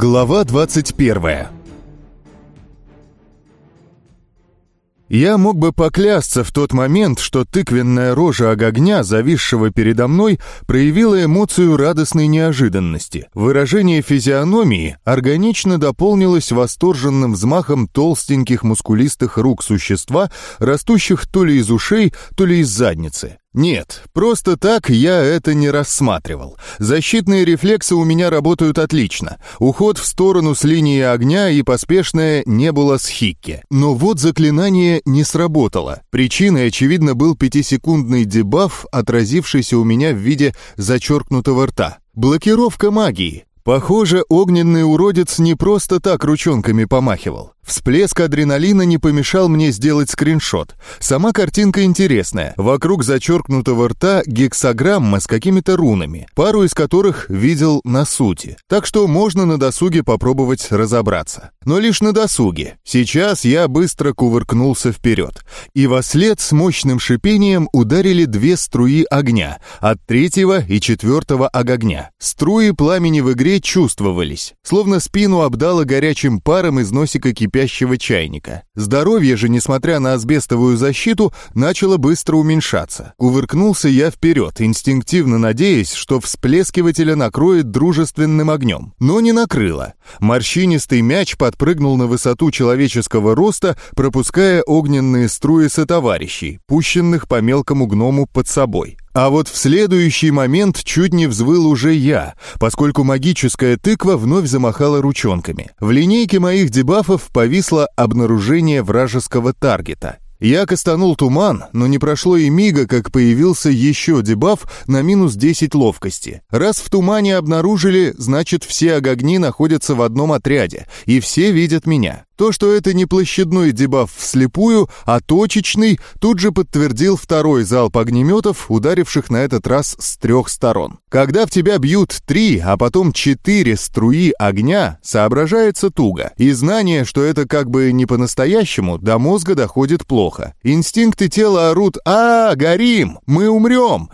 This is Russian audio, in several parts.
Глава 21 Я мог бы поклясться в тот момент, что тыквенная рожа огня, зависшего передо мной, проявила эмоцию радостной неожиданности. Выражение физиономии органично дополнилось восторженным взмахом толстеньких мускулистых рук существа, растущих то ли из ушей, то ли из задницы. Нет, просто так я это не рассматривал. Защитные рефлексы у меня работают отлично. Уход в сторону с линии огня и поспешное не было с Хикки. Но вот заклинание не сработало. Причиной, очевидно, был пятисекундный дебаф, отразившийся у меня в виде зачеркнутого рта. Блокировка магии. Похоже, огненный уродец не просто так ручонками помахивал. Всплеск адреналина не помешал мне сделать скриншот. Сама картинка интересная. Вокруг зачеркнутого рта гексограмма с какими-то рунами, пару из которых видел на сути. Так что можно на досуге попробовать разобраться. Но лишь на досуге. Сейчас я быстро кувыркнулся вперед. И во след с мощным шипением ударили две струи огня от третьего и четвертого огня. Струи пламени в игре чувствовались, словно спину обдало горячим паром из носика кипящего кипящего чайника. Здоровье же, несмотря на асбестовую защиту, начало быстро уменьшаться. Кувыркнулся я вперед, инстинктивно надеясь, что всплескивателя накроет дружественным огнем. Но не накрыло. Морщинистый мяч подпрыгнул на высоту человеческого роста, пропуская огненные струи сотоварищей, пущенных по мелкому гному под собой. А вот в следующий момент чуть не взвыл уже я, поскольку магическая тыква вновь замахала ручонками. В линейке моих дебафов повисло обнаружение вражеского таргета. Я кастанул туман, но не прошло и мига, как появился еще дебаф на минус 10 ловкости. Раз в тумане обнаружили, значит все огни находятся в одном отряде, и все видят меня. То, что это не площадной дебаф вслепую, а точечный, тут же подтвердил второй залп огнеметов, ударивших на этот раз с трех сторон. Когда в тебя бьют три, а потом четыре струи огня, соображается туго. И знание, что это как бы не по-настоящему, до мозга доходит плохо. Инстинкты тела орут «А, горим! Мы умрем!»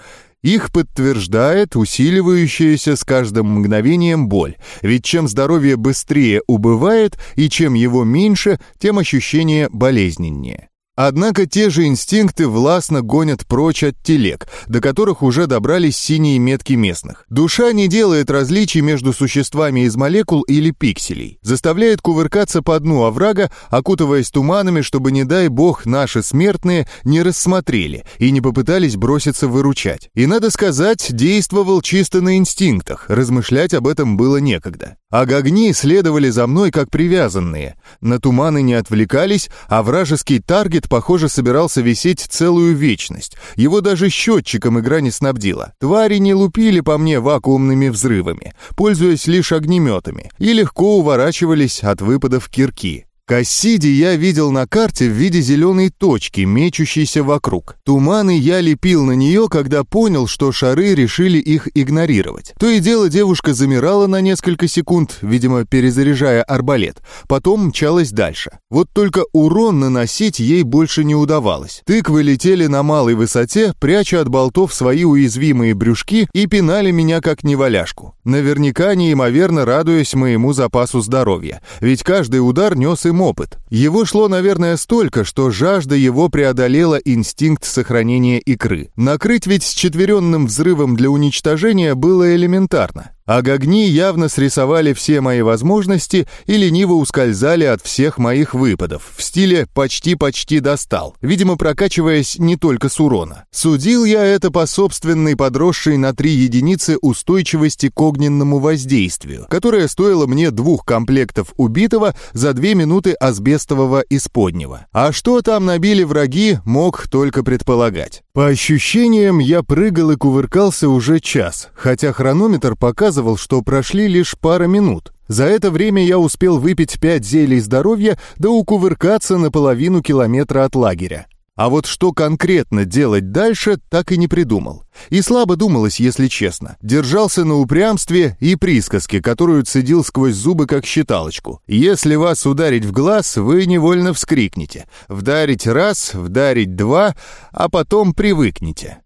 Их подтверждает усиливающаяся с каждым мгновением боль, ведь чем здоровье быстрее убывает и чем его меньше, тем ощущение болезненнее. Однако те же инстинкты властно гонят прочь от телег, до которых уже добрались синие метки местных. Душа не делает различий между существами из молекул или пикселей, заставляет кувыркаться по дну оврага, окутываясь туманами, чтобы, не дай бог, наши смертные не рассмотрели и не попытались броситься выручать. И, надо сказать, действовал чисто на инстинктах, размышлять об этом было некогда. А гогни следовали за мной как привязанные. На туманы не отвлекались, а вражеский таргет, похоже, собирался висеть целую вечность. Его даже счетчиком игра не снабдила. Твари не лупили по мне вакуумными взрывами, пользуясь лишь огнеметами, и легко уворачивались от выпадов кирки. Кассиди я видел на карте в виде зеленой точки, мечущейся вокруг. Туманы я лепил на нее, когда понял, что шары решили их игнорировать. То и дело девушка замирала на несколько секунд, видимо, перезаряжая арбалет. Потом мчалась дальше. Вот только урон наносить ей больше не удавалось. Тыквы летели на малой высоте, пряча от болтов свои уязвимые брюшки и пинали меня как неваляшку. Наверняка неимоверно радуясь моему запасу здоровья. Ведь каждый удар нес им опыт. Его шло, наверное, столько, что жажда его преодолела инстинкт сохранения икры. Накрыть ведь с четверенным взрывом для уничтожения было элементарно. А гогни явно срисовали все мои возможности и лениво ускользали от всех моих выпадов, в стиле «почти-почти достал», видимо, прокачиваясь не только с урона. Судил я это по собственной подросшей на три единицы устойчивости к огненному воздействию, которая стоила мне двух комплектов убитого за две минуты асбестового исподнего. А что там набили враги, мог только предполагать. По ощущениям, я прыгал и кувыркался уже час, хотя хронометр показывал, что прошли лишь пара минут. За это время я успел выпить пять зелий здоровья да укувыркаться на половину километра от лагеря. А вот что конкретно делать дальше, так и не придумал. И слабо думалось, если честно. Держался на упрямстве и присказке, которую цедил сквозь зубы как считалочку. Если вас ударить в глаз, вы невольно вскрикнете. Вдарить раз, вдарить два, а потом привыкнете.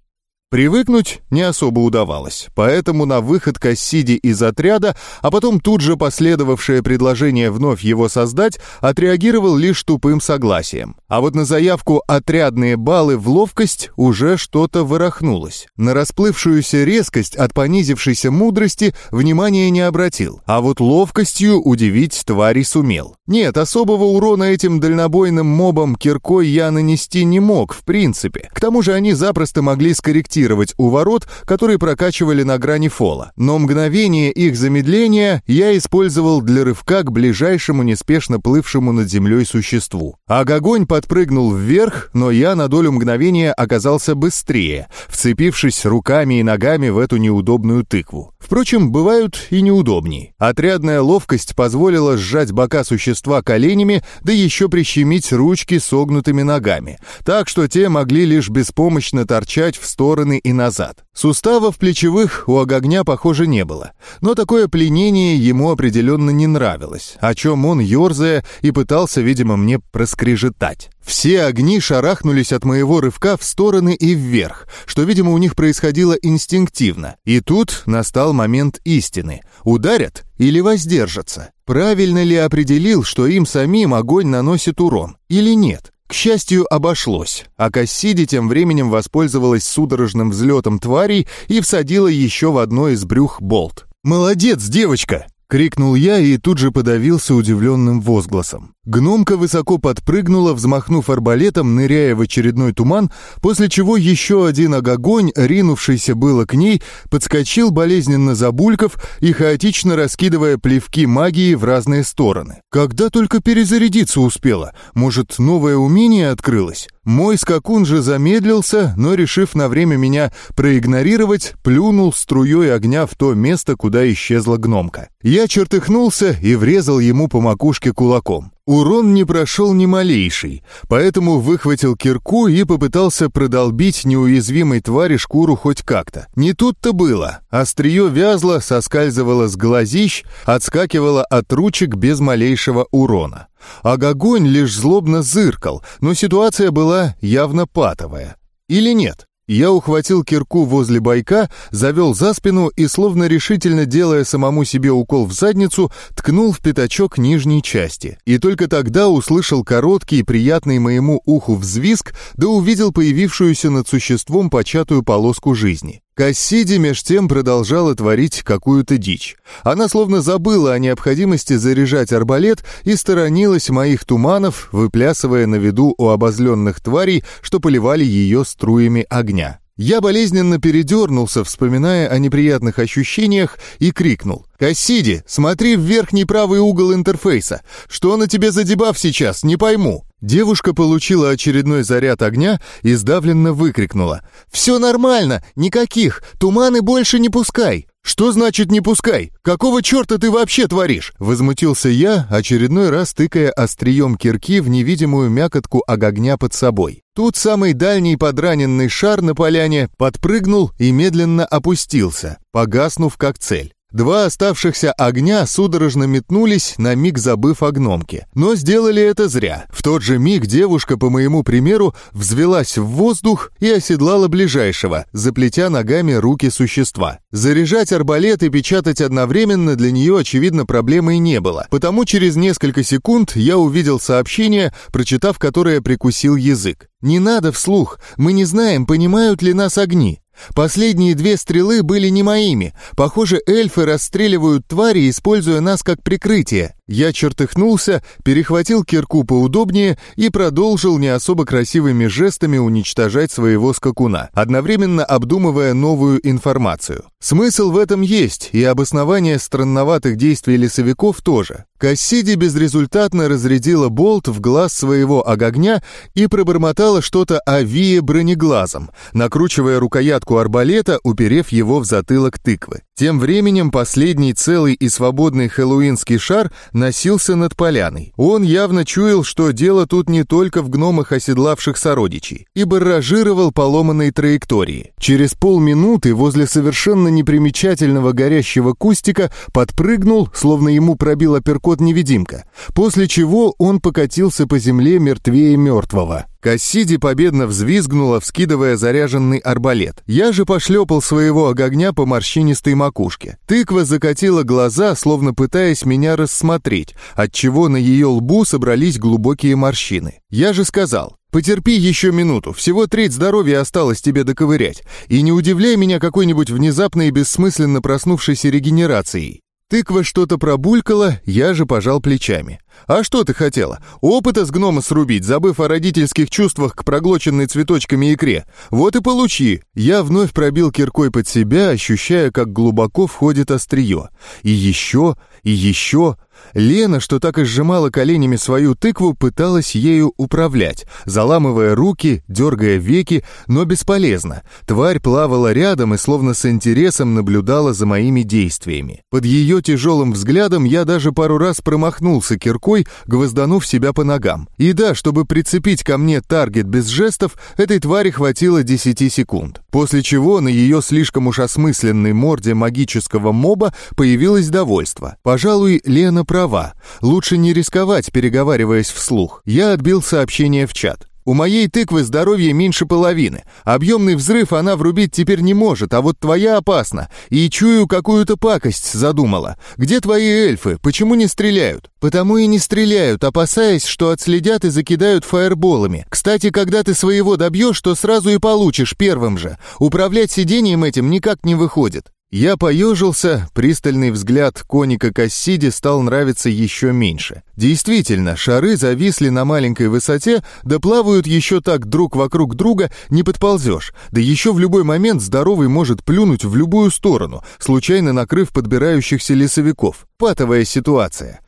Привыкнуть не особо удавалось, поэтому на выход Кассиди из отряда, а потом тут же последовавшее предложение вновь его создать, отреагировал лишь тупым согласием. А вот на заявку «отрядные баллы в ловкость» уже что-то ворохнулось. На расплывшуюся резкость от понизившейся мудрости внимания не обратил, а вот ловкостью удивить твари сумел. Нет, особого урона этим дальнобойным мобам киркой я нанести не мог, в принципе. К тому же они запросто могли скорректировать у ворот, которые прокачивали на грани фола. Но мгновение их замедления я использовал для рывка к ближайшему неспешно плывшему над землей существу. Агогонь подпрыгнул вверх, но я на долю мгновения оказался быстрее, вцепившись руками и ногами в эту неудобную тыкву. Впрочем, бывают и неудобней. Отрядная ловкость позволила сжать бока существа коленями, да еще прищемить ручки согнутыми ногами, так что те могли лишь беспомощно торчать в стороны и назад. Суставов плечевых у огня, похоже, не было, но такое пленение ему определенно не нравилось, о чем он, ерзая, и пытался, видимо, мне проскрежетать. Все огни шарахнулись от моего рывка в стороны и вверх, что, видимо, у них происходило инстинктивно. И тут настал момент истины. Ударят или воздержатся? Правильно ли определил, что им самим огонь наносит урон? Или нет? К счастью, обошлось, а Кассиди тем временем воспользовалась судорожным взлетом тварей и всадила еще в одно из брюх болт. «Молодец, девочка!» — крикнул я и тут же подавился удивленным возгласом. Гномка высоко подпрыгнула, взмахнув арбалетом, ныряя в очередной туман, после чего еще один огонь, ринувшийся было к ней, подскочил болезненно забульков и хаотично раскидывая плевки магии в разные стороны. Когда только перезарядиться успела, может, новое умение открылось? Мой скакун же замедлился, но, решив на время меня проигнорировать, плюнул струей огня в то место, куда исчезла гномка. Я чертыхнулся и врезал ему по макушке кулаком. Урон не прошел ни малейший, поэтому выхватил кирку и попытался продолбить неуязвимой твари шкуру хоть как-то. Не тут-то было. Острие вязло, соскальзывало с глазищ, отскакивало от ручек без малейшего урона. А Гагонь лишь злобно зыркал, но ситуация была явно патовая. Или нет? Я ухватил кирку возле байка, завел за спину и, словно решительно делая самому себе укол в задницу, ткнул в пятачок нижней части. И только тогда услышал короткий, приятный моему уху взвизг, да увидел появившуюся над существом початую полоску жизни. Кассиди меж тем продолжала творить какую-то дичь. Она словно забыла о необходимости заряжать арбалет и сторонилась моих туманов, выплясывая на виду у обозленных тварей, что поливали ее струями огня. Я болезненно передернулся, вспоминая о неприятных ощущениях, и крикнул. «Кассиди, смотри в верхний правый угол интерфейса. Что на тебе за дебаф сейчас, не пойму». Девушка получила очередной заряд огня и сдавленно выкрикнула. «Все нормально, никаких, туманы больше не пускай». «Что значит «не пускай»? Какого черта ты вообще творишь?» Возмутился я, очередной раз тыкая острием кирки в невидимую мякотку огня под собой. Тут самый дальний подраненный шар на поляне подпрыгнул и медленно опустился, погаснув как цель. Два оставшихся огня судорожно метнулись, на миг забыв о гномке. Но сделали это зря. В тот же миг девушка, по моему примеру, взвелась в воздух и оседлала ближайшего, заплетя ногами руки существа. Заряжать арбалет и печатать одновременно для нее, очевидно, проблемой не было. Потому через несколько секунд я увидел сообщение, прочитав которое прикусил язык. «Не надо вслух, мы не знаем, понимают ли нас огни. Последние две стрелы были не моими. Похоже, эльфы расстреливают твари, используя нас как прикрытие. Я чертыхнулся, перехватил кирку поудобнее и продолжил не особо красивыми жестами уничтожать своего скакуна, одновременно обдумывая новую информацию. Смысл в этом есть, и обоснование странноватых действий лесовиков тоже. Кассиди безрезультатно разрядила болт в глаз своего огня и пробормотала что-то о Вие бронеглазом, накручивая рукоятку арбалета, уперев его в затылок тыквы. Тем временем последний целый и свободный хэллоуинский шар носился над поляной. Он явно чуял, что дело тут не только в гномах, оседлавших сородичей, и барражировал поломанной траектории. Через полминуты возле совершенно непримечательного горящего кустика подпрыгнул, словно ему пробил апперкот невидимка, после чего он покатился по земле мертвее мертвого. Кассиди победно взвизгнула, вскидывая заряженный арбалет. Я же пошлепал своего огня по морщинистой макушке. Тыква закатила глаза, словно пытаясь меня рассмотреть, отчего на ее лбу собрались глубокие морщины. Я же сказал, Потерпи еще минуту, всего треть здоровья осталось тебе доковырять, и не удивляй меня какой-нибудь внезапной и бессмысленно проснувшейся регенерацией. Тыква что-то пробулькала, я же пожал плечами. «А что ты хотела? Опыта с гнома срубить, забыв о родительских чувствах к проглоченной цветочками икре. Вот и получи!» Я вновь пробил киркой под себя, ощущая, как глубоко входит острие. И еще, и еще... Лена, что так и сжимала коленями свою тыкву, пыталась ею управлять, заламывая руки, дергая веки, но бесполезно. Тварь плавала рядом и словно с интересом наблюдала за моими действиями. Под ее тяжелым взглядом я даже пару раз промахнулся киркой, гвозданув себя по ногам. И да, чтобы прицепить ко мне таргет без жестов, этой твари хватило 10 секунд. После чего на ее слишком уж осмысленной морде магического моба появилось довольство. Пожалуй, Лена права. Лучше не рисковать, переговариваясь вслух. Я отбил сообщение в чат. У моей тыквы здоровье меньше половины. Объемный взрыв она врубить теперь не может, а вот твоя опасна. И чую, какую-то пакость задумала. Где твои эльфы? Почему не стреляют? Потому и не стреляют, опасаясь, что отследят и закидают фаерболами. Кстати, когда ты своего добьешь, то сразу и получишь первым же. Управлять сидением этим никак не выходит. Я поежился, пристальный взгляд коника Кассиди стал нравиться еще меньше. Действительно, шары зависли на маленькой высоте, да плавают еще так друг вокруг друга, не подползешь. Да еще в любой момент здоровый может плюнуть в любую сторону, случайно накрыв подбирающихся лесовиков. Патовая ситуация.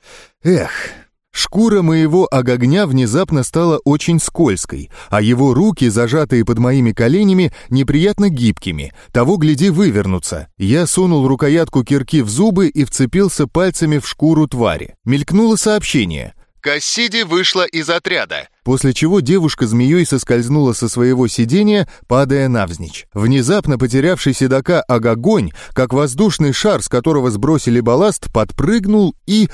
Эх... Шкура моего огогня внезапно стала очень скользкой, а его руки, зажатые под моими коленями, неприятно гибкими, того гляди вывернуться. Я сунул рукоятку кирки в зубы и вцепился пальцами в шкуру твари. Мелькнуло сообщение. «Кассиди вышла из отряда», после чего девушка змеей соскользнула со своего сидения, падая навзничь. Внезапно потерявший седока огогонь, как воздушный шар, с которого сбросили балласт, подпрыгнул и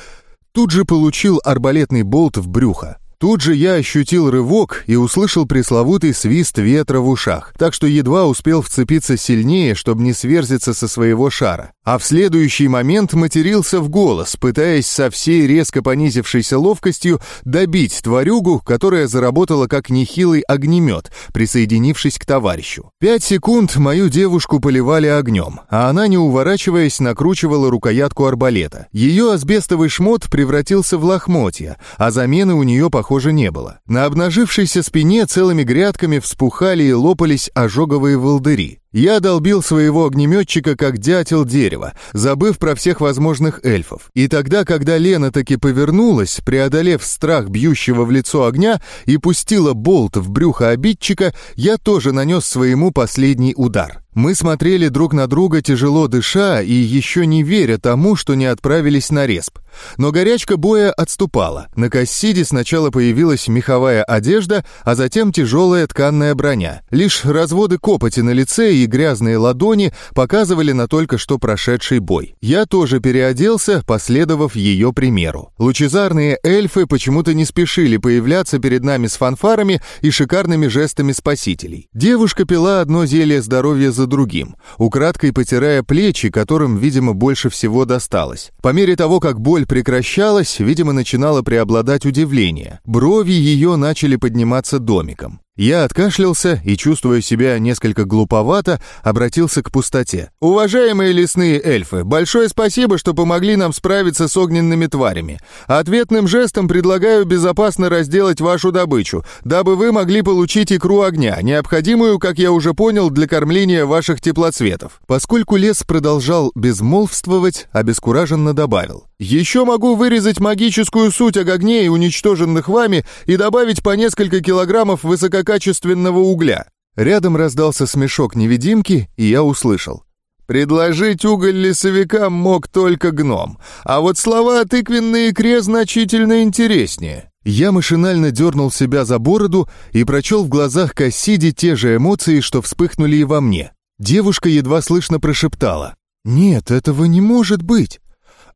тут же получил арбалетный болт в брюхо. Тут же я ощутил рывок и услышал пресловутый свист ветра в ушах, так что едва успел вцепиться сильнее, чтобы не сверзиться со своего шара. А в следующий момент матерился в голос, пытаясь со всей резко понизившейся ловкостью добить тварюгу, которая заработала как нехилый огнемет, присоединившись к товарищу. Пять секунд мою девушку поливали огнем, а она, не уворачиваясь, накручивала рукоятку арбалета. Ее асбестовый шмот превратился в лохмотья, а замены у нее, похоже, не было. На обнажившейся спине целыми грядками вспухали и лопались ожоговые волдыри. Я долбил своего огнеметчика как дятел дерева, забыв про всех возможных эльфов. И тогда, когда Лена таки повернулась, преодолев страх бьющего в лицо огня и пустила болт в брюхо обидчика, я тоже нанес своему последний удар. Мы смотрели друг на друга, тяжело дыша и еще не веря тому, что не отправились на респ. Но горячка боя отступала. На Кассиде сначала появилась меховая одежда, а затем тяжелая тканная броня. Лишь разводы копоти на лице и грязные ладони показывали на только что прошедший бой. Я тоже переоделся, последовав ее примеру. Лучезарные эльфы почему-то не спешили появляться перед нами с фанфарами и шикарными жестами спасителей. Девушка пила одно зелье здоровья за другим, украдкой потирая плечи, которым, видимо, больше всего досталось. По мере того, как боль прекращалась, видимо, начинало преобладать удивление. Брови ее начали подниматься домиком. Я откашлялся и, чувствуя себя несколько глуповато, обратился к пустоте. «Уважаемые лесные эльфы, большое спасибо, что помогли нам справиться с огненными тварями. Ответным жестом предлагаю безопасно разделать вашу добычу, дабы вы могли получить икру огня, необходимую, как я уже понял, для кормления ваших теплоцветов». Поскольку лес продолжал безмолвствовать, обескураженно добавил. «Еще могу вырезать магическую суть огней, уничтоженных вами, и добавить по несколько килограммов высококачественных качественного угля. Рядом раздался смешок невидимки, и я услышал. Предложить уголь лесовикам мог только гном, а вот слова о тыквенной икре значительно интереснее. Я машинально дернул себя за бороду и прочел в глазах Кассиди те же эмоции, что вспыхнули и во мне. Девушка едва слышно прошептала. «Нет, этого не может быть!»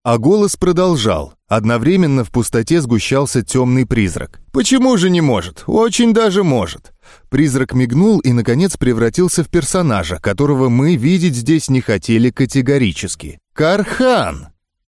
А голос продолжал. Одновременно в пустоте сгущался темный призрак. «Почему же не может? Очень даже может!» Призрак мигнул и, наконец, превратился в персонажа, которого мы видеть здесь не хотели категорически. «Кархан!»